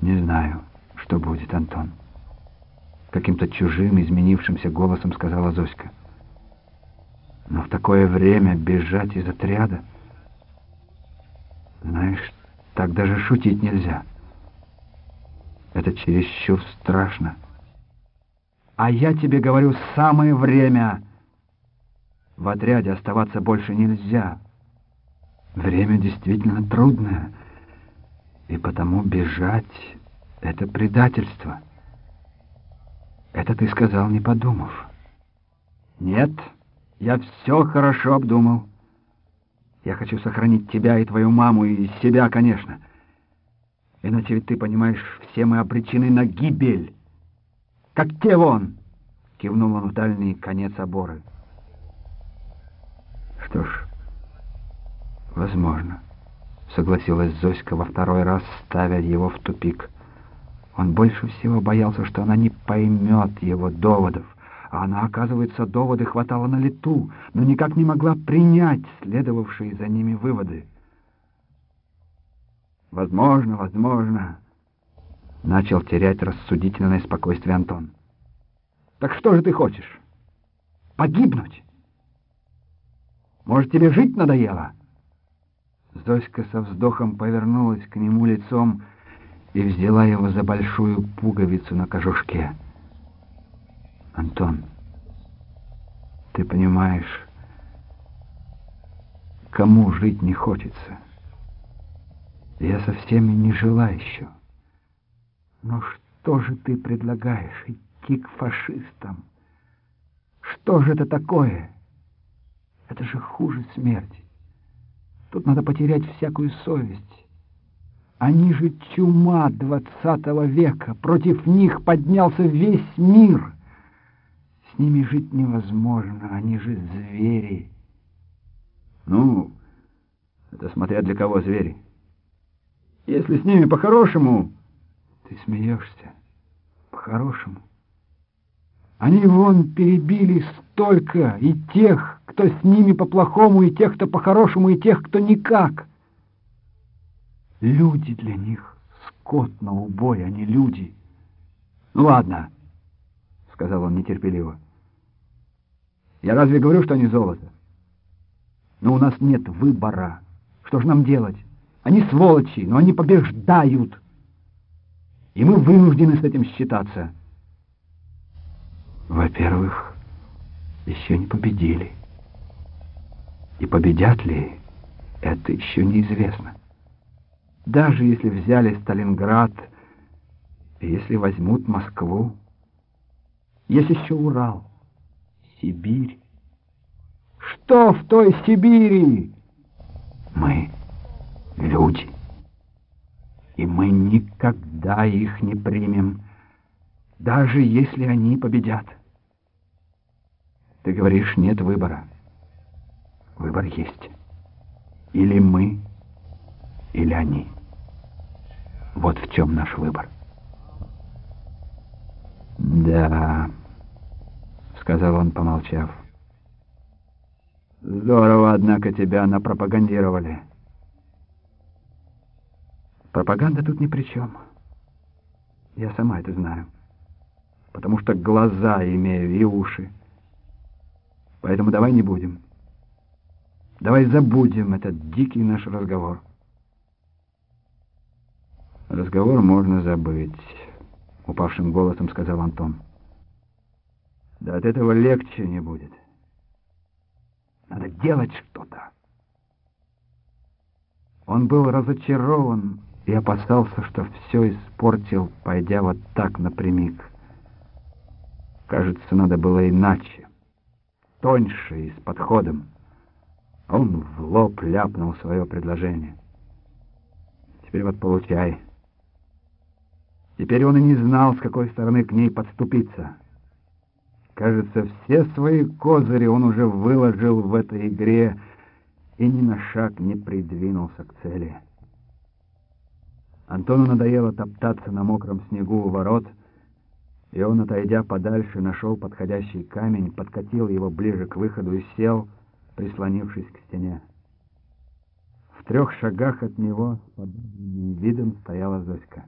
Не знаю, что будет, Антон. Каким-то чужим, изменившимся голосом сказала Зоська. Но в такое время бежать из отряда... Знаешь, так даже шутить нельзя. Это чересчур страшно. А я тебе говорю, самое время. В отряде оставаться больше нельзя. Время действительно трудное, и потому бежать — это предательство. Это ты сказал, не подумав. Нет, я все хорошо обдумал. Я хочу сохранить тебя и твою маму, и себя, конечно. Иначе ведь ты понимаешь, все мы обречены на гибель. Как те вон!» — кивнул он в дальний конец оборы. «Что ж, возможно», — согласилась Зоська во второй раз, ставя его в тупик. Он больше всего боялся, что она не поймет его доводов, а она, оказывается, доводы хватала на лету, но никак не могла принять следовавшие за ними выводы. «Возможно, возможно», — начал терять рассудительное спокойствие Антон. «Так что же ты хочешь? Погибнуть? Может, тебе жить надоело?» Зоська со вздохом повернулась к нему лицом и взяла его за большую пуговицу на кожушке. Антон, ты понимаешь, кому жить не хочется? Я совсем не желаю еще. Но что же ты предлагаешь? Идти к фашистам? Что же это такое? Это же хуже смерти. Тут надо потерять всякую совесть. Они же чума двадцатого века. Против них поднялся весь мир — с ними жить невозможно, они же звери. Ну, это смотря для кого звери. Если с ними по-хорошему... Ты смеешься. По-хорошему. Они вон перебили столько и тех, кто с ними по-плохому, и тех, кто по-хорошему, и тех, кто никак. Люди для них скот на убой, а не люди. Ну ладно сказал он нетерпеливо. «Я разве говорю, что они золото? Но у нас нет выбора. Что же нам делать? Они сволочи, но они побеждают. И мы вынуждены с этим считаться». «Во-первых, еще не победили. И победят ли, это еще неизвестно. Даже если взяли Сталинград, если возьмут Москву, есть еще Урал, Сибирь. Что в той Сибири? Мы люди, и мы никогда их не примем, даже если они победят. Ты говоришь, нет выбора. Выбор есть. Или мы, или они. Вот в чем наш выбор. Да сказал он, помолчав. Здорово, однако, тебя напропагандировали. Пропаганда тут ни при чем. Я сама это знаю. Потому что глаза имею и уши. Поэтому давай не будем. Давай забудем этот дикий наш разговор. Разговор можно забыть, упавшим голосом сказал Антон. Да от этого легче не будет. Надо делать что-то. Он был разочарован и опасался, что все испортил, пойдя вот так напрямик. Кажется, надо было иначе, тоньше и с подходом. Он в лоб ляпнул свое предложение. Теперь вот получай. Теперь он и не знал, с какой стороны к ней подступиться. Кажется, все свои козыри он уже выложил в этой игре и ни на шаг не придвинулся к цели. Антону надоело топтаться на мокром снегу у ворот, и он, отойдя подальше, нашел подходящий камень, подкатил его ближе к выходу и сел, прислонившись к стене. В трех шагах от него с подобным видом стояла Зоська.